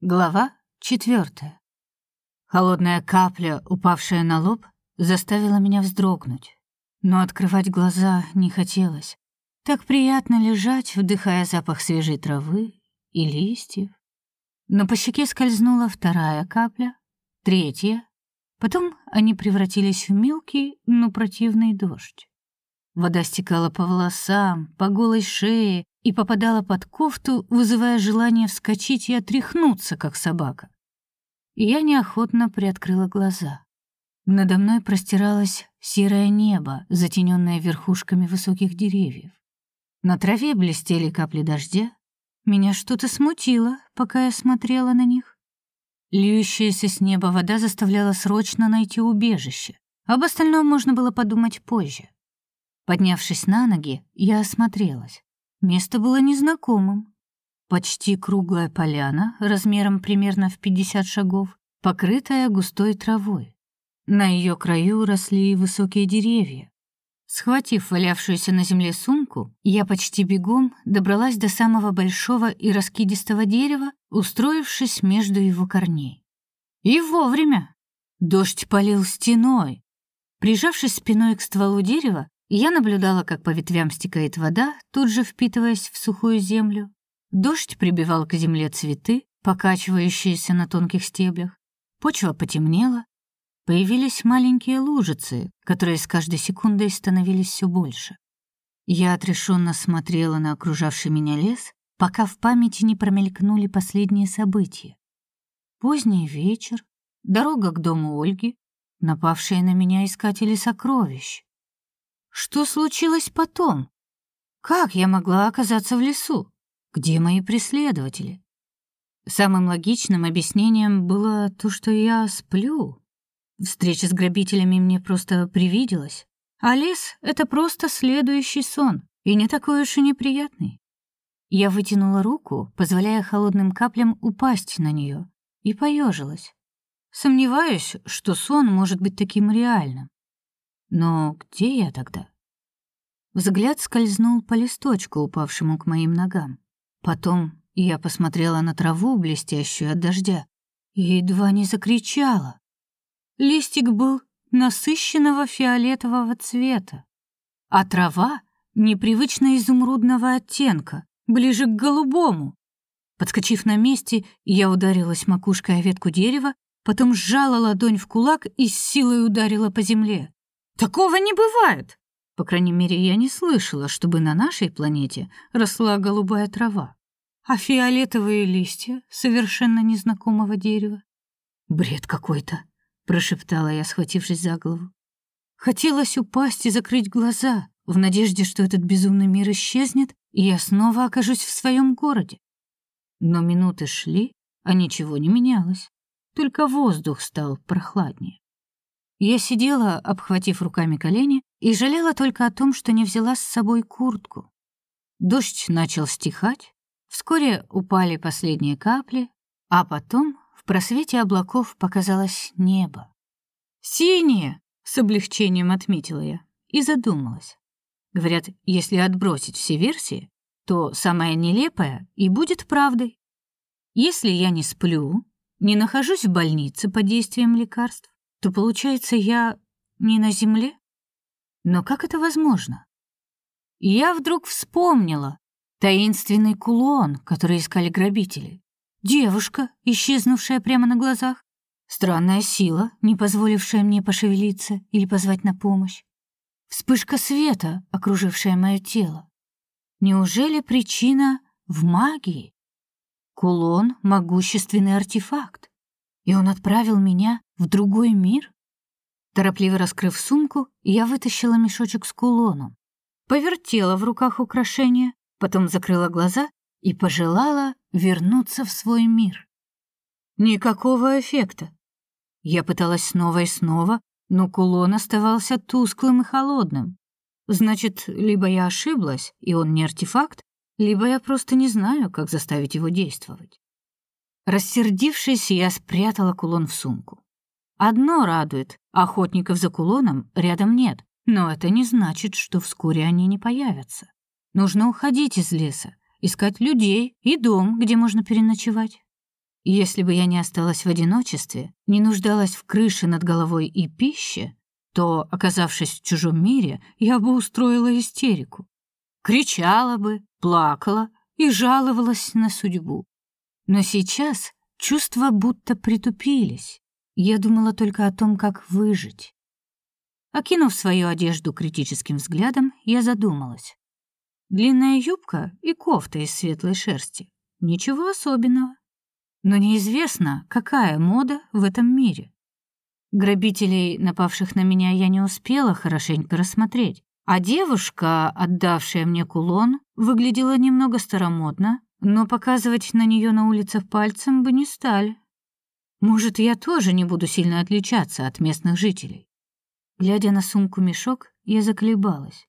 Глава четвертая. Холодная капля, упавшая на лоб, заставила меня вздрогнуть. Но открывать глаза не хотелось. Так приятно лежать, вдыхая запах свежей травы и листьев. Но по щеке скользнула вторая капля, третья. Потом они превратились в мелкий, но противный дождь. Вода стекала по волосам, по голой шее, и попадала под кофту, вызывая желание вскочить и отряхнуться, как собака. Я неохотно приоткрыла глаза. Надо мной простиралось серое небо, затененное верхушками высоких деревьев. На траве блестели капли дождя. Меня что-то смутило, пока я смотрела на них. Льющаяся с неба вода заставляла срочно найти убежище. Об остальном можно было подумать позже. Поднявшись на ноги, я осмотрелась. Место было незнакомым. Почти круглая поляна, размером примерно в 50 шагов, покрытая густой травой. На ее краю росли высокие деревья. Схватив валявшуюся на земле сумку, я почти бегом добралась до самого большого и раскидистого дерева, устроившись между его корней. И вовремя. Дождь полил стеной. Прижавшись спиной к стволу дерева, я наблюдала, как по ветвям стекает вода, тут же впитываясь в сухую землю. Дождь прибивал к земле цветы, покачивающиеся на тонких стеблях. Почва потемнела. Появились маленькие лужицы, которые с каждой секундой становились все больше. Я отрешенно смотрела на окружавший меня лес, пока в памяти не промелькнули последние события. Поздний вечер, дорога к дому Ольги, напавшие на меня искатели сокровищ. Что случилось потом? Как я могла оказаться в лесу? Где мои преследователи? Самым логичным объяснением было то, что я сплю. Встреча с грабителями мне просто привиделась, а лес — это просто следующий сон, и не такой уж и неприятный. Я вытянула руку, позволяя холодным каплям упасть на нее, и поежилась. Сомневаюсь, что сон может быть таким реальным. Но где я тогда? Взгляд скользнул по листочку, упавшему к моим ногам. Потом я посмотрела на траву, блестящую от дождя, и едва не закричала. Листик был насыщенного фиолетового цвета, а трава непривычно изумрудного оттенка, ближе к голубому. Подскочив на месте, я ударилась макушкой о ветку дерева, потом сжала ладонь в кулак и с силой ударила по земле. Такого не бывает. По крайней мере, я не слышала, чтобы на нашей планете росла голубая трава, а фиолетовые листья совершенно незнакомого дерева. Бред какой-то, прошептала я, схватившись за голову. Хотелось упасть и закрыть глаза, в надежде, что этот безумный мир исчезнет, и я снова окажусь в своем городе. Но минуты шли, а ничего не менялось. Только воздух стал прохладнее. Я сидела, обхватив руками колени, и жалела только о том, что не взяла с собой куртку. Дождь начал стихать, вскоре упали последние капли, а потом в просвете облаков показалось небо. «Синее!» — с облегчением отметила я и задумалась. Говорят, если отбросить все версии, то самая нелепая и будет правдой. Если я не сплю, не нахожусь в больнице под действием лекарств, то получается, я не на земле? Но как это возможно? Я вдруг вспомнила таинственный кулон, который искали грабители. Девушка, исчезнувшая прямо на глазах. Странная сила, не позволившая мне пошевелиться или позвать на помощь. Вспышка света, окружившая мое тело. Неужели причина в магии? Кулон — могущественный артефакт, и он отправил меня в другой мир? Торопливо раскрыв сумку, я вытащила мешочек с кулоном, повертела в руках украшение, потом закрыла глаза и пожелала вернуться в свой мир. Никакого эффекта. Я пыталась снова и снова, но кулон оставался тусклым и холодным. Значит, либо я ошиблась, и он не артефакт, либо я просто не знаю, как заставить его действовать. Рассердившись, я спрятала кулон в сумку. Одно радует, охотников за кулоном рядом нет, но это не значит, что вскоре они не появятся. Нужно уходить из леса, искать людей и дом, где можно переночевать. Если бы я не осталась в одиночестве, не нуждалась в крыше над головой и пище, то, оказавшись в чужом мире, я бы устроила истерику. Кричала бы, плакала и жаловалась на судьбу. Но сейчас чувства будто притупились. Я думала только о том, как выжить. Окинув свою одежду критическим взглядом, я задумалась. Длинная юбка и кофта из светлой шерсти. Ничего особенного. Но неизвестно, какая мода в этом мире. Грабителей, напавших на меня, я не успела хорошенько рассмотреть, а девушка, отдавшая мне кулон, выглядела немного старомодно, но показывать на нее на улицах пальцем бы не стали. Может, я тоже не буду сильно отличаться от местных жителей. Глядя на сумку-мешок, я заколебалась.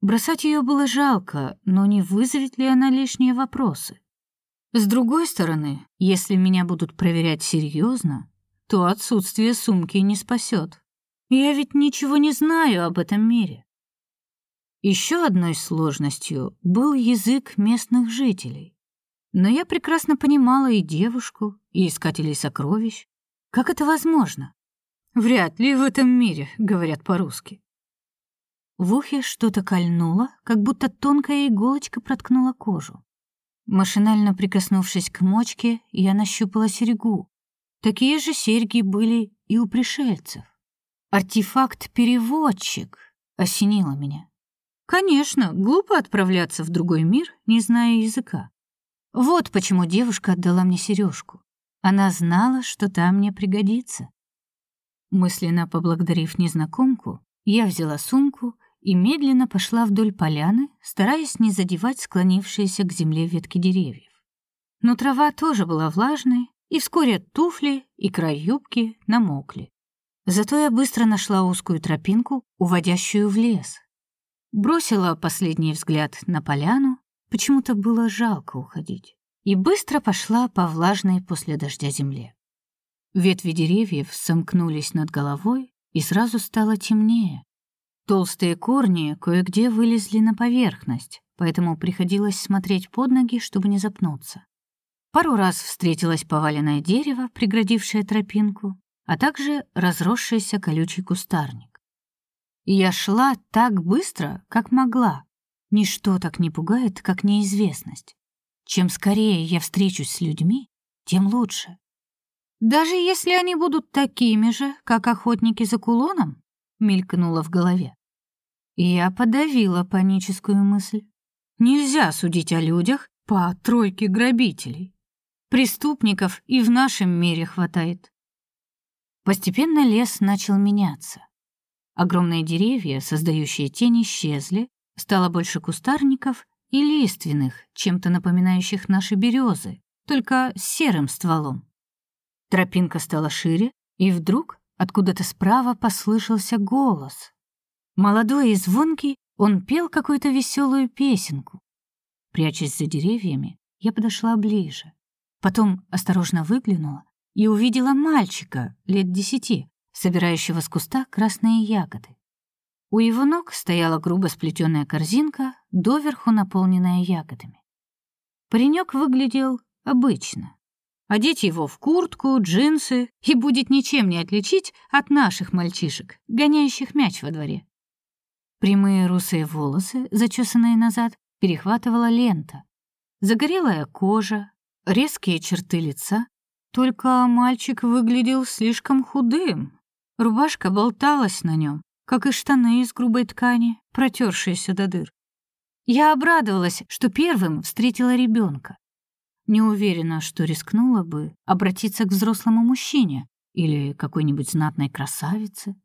Бросать ее было жалко, но не вызовет ли она лишние вопросы? С другой стороны, если меня будут проверять серьезно, то отсутствие сумки не спасет. Я ведь ничего не знаю об этом мире. Еще одной сложностью был язык местных жителей. Но я прекрасно понимала и девушку, и искателей сокровищ. Как это возможно? Вряд ли в этом мире говорят по-русски. В ухе что-то кольнуло, как будто тонкая иголочка проткнула кожу. Машинально прикоснувшись к мочке, я нащупала серьгу. Такие же серьги были и у пришельцев. Артефакт-переводчик осенило меня. Конечно, глупо отправляться в другой мир, не зная языка. Вот почему девушка отдала мне сережку. Она знала, что там мне пригодится. Мысленно поблагодарив незнакомку, я взяла сумку и медленно пошла вдоль поляны, стараясь не задевать склонившиеся к земле ветки деревьев. Но трава тоже была влажной, и вскоре туфли и край юбки намокли. Зато я быстро нашла узкую тропинку, уводящую в лес. Бросила последний взгляд на поляну, почему-то было жалко уходить, и быстро пошла по влажной после дождя земле. Ветви деревьев сомкнулись над головой, и сразу стало темнее. Толстые корни кое-где вылезли на поверхность, поэтому приходилось смотреть под ноги, чтобы не запнуться. Пару раз встретилось поваленное дерево, преградившее тропинку, а также разросшийся колючий кустарник. Я шла так быстро, как могла. Ничто так не пугает, как неизвестность. Чем скорее я встречусь с людьми, тем лучше. Даже если они будут такими же, как охотники за кулоном, мелькнуло в голове. Я подавила паническую мысль. Нельзя судить о людях по тройке грабителей. Преступников и в нашем мире хватает. Постепенно лес начал меняться. Огромные деревья, создающие тени, исчезли, стало больше кустарников и лиственных, чем-то напоминающих наши березы, только с серым стволом. Тропинка стала шире, и вдруг откуда-то справа послышался голос. Молодой и звонкий, он пел какую-то веселую песенку. Прячась за деревьями, я подошла ближе. Потом осторожно выглянула и увидела мальчика лет десяти, собирающего с куста красные ягоды. У его ног стояла грубо сплетенная корзинка, доверху наполненная ягодами. Паренек выглядел обычно. Одеть его в куртку, джинсы и будет ничем не отличить от наших мальчишек, гоняющих мяч во дворе. Прямые русые волосы, зачесанные назад, перехватывала лента. Загорелая кожа, резкие черты лица. Только мальчик выглядел слишком худым. Рубашка болталась на нем, как и штаны из грубой ткани, протершиеся до дыр. Я обрадовалась, что первым встретила ребенка. Не уверена, что рискнула бы обратиться к взрослому мужчине или какой-нибудь знатной красавице.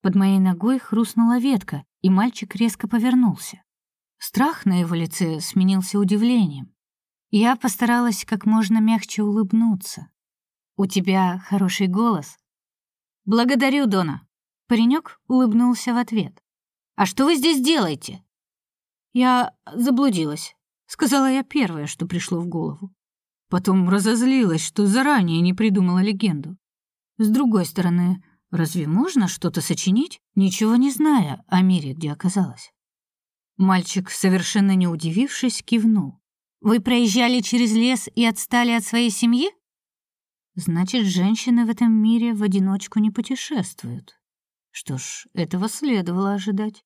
Под моей ногой хрустнула ветка, и мальчик резко повернулся. Страх на его лице сменился удивлением. Я постаралась как можно мягче улыбнуться. «У тебя хороший голос». «Благодарю, Дона». Паренек улыбнулся в ответ. «А что вы здесь делаете?» «Я заблудилась», — сказала я первое, что пришло в голову. Потом разозлилась, что заранее не придумала легенду. С другой стороны, Разве можно что-то сочинить, ничего не зная о мире, где оказалась? Мальчик, совершенно не удивившись, кивнул. «Вы проезжали через лес и отстали от своей семьи?» Значит, женщины в этом мире в одиночку не путешествуют. Что ж, этого следовало ожидать.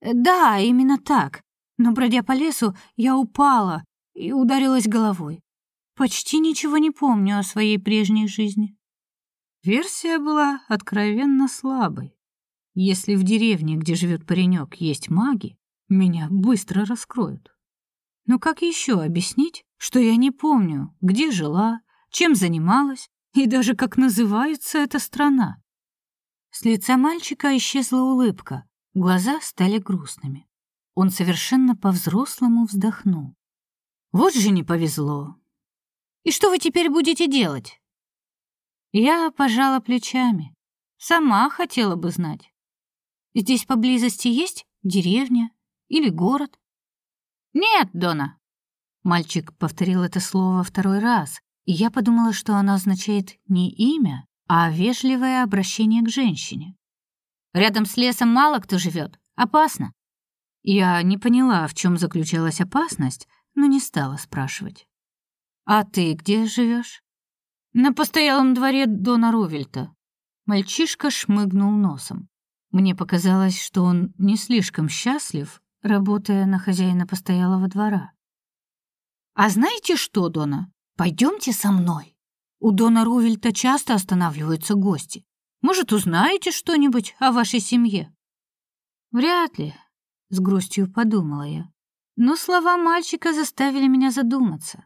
Да, именно так. Но бродя по лесу, я упала и ударилась головой. Почти ничего не помню о своей прежней жизни. Версия была откровенно слабой. Если в деревне, где живет паренек, есть маги, меня быстро раскроют. Но как еще объяснить, что я не помню, где жила, чем занималась и даже как называется эта страна? С лица мальчика исчезла улыбка, глаза стали грустными. Он совершенно по-взрослому вздохнул. Вот же не повезло. И что вы теперь будете делать? Я пожала плечами. Сама хотела бы знать. Здесь поблизости есть деревня или город? Нет, Дона. Мальчик повторил это слово второй раз, и я подумала, что оно означает не имя, а вежливое обращение к женщине. Рядом с лесом мало кто живет. Опасно. Я не поняла, в чем заключалась опасность, но не стала спрашивать. А ты где живешь? На постоялом дворе Дона Рувельта. Мальчишка шмыгнул носом. Мне показалось, что он не слишком счастлив, работая на хозяина постоялого двора. А знаете что, Дона? Пойдемте со мной. У Дона Рувельта часто останавливаются гости. Может, узнаете что-нибудь о вашей семье? Вряд ли, с грустью подумала я. Но слова мальчика заставили меня задуматься.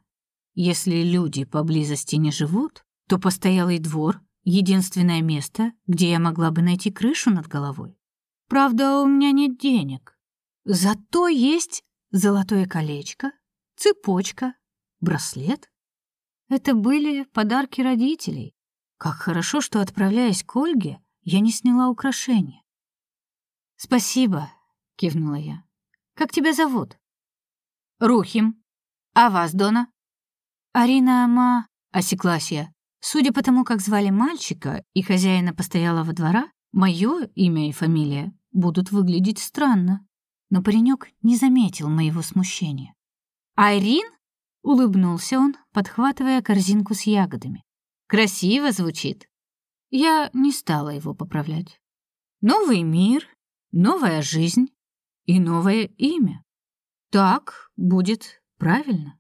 Если люди поблизости не живут, то постоялый двор — единственное место, где я могла бы найти крышу над головой. Правда, у меня нет денег. Зато есть золотое колечко, цепочка, браслет. Это были подарки родителей. Как хорошо, что, отправляясь к Ольге, я не сняла украшения. «Спасибо», — кивнула я. «Как тебя зовут?» «Рухим. А вас, Дона?» «Арина Ма...» — осеклась я. Судя по тому, как звали мальчика и хозяина постоялого двора, мое имя и фамилия будут выглядеть странно. Но паренек не заметил моего смущения. «Айрин?» — улыбнулся он, подхватывая корзинку с ягодами. «Красиво звучит». Я не стала его поправлять. «Новый мир, новая жизнь и новое имя. Так будет правильно».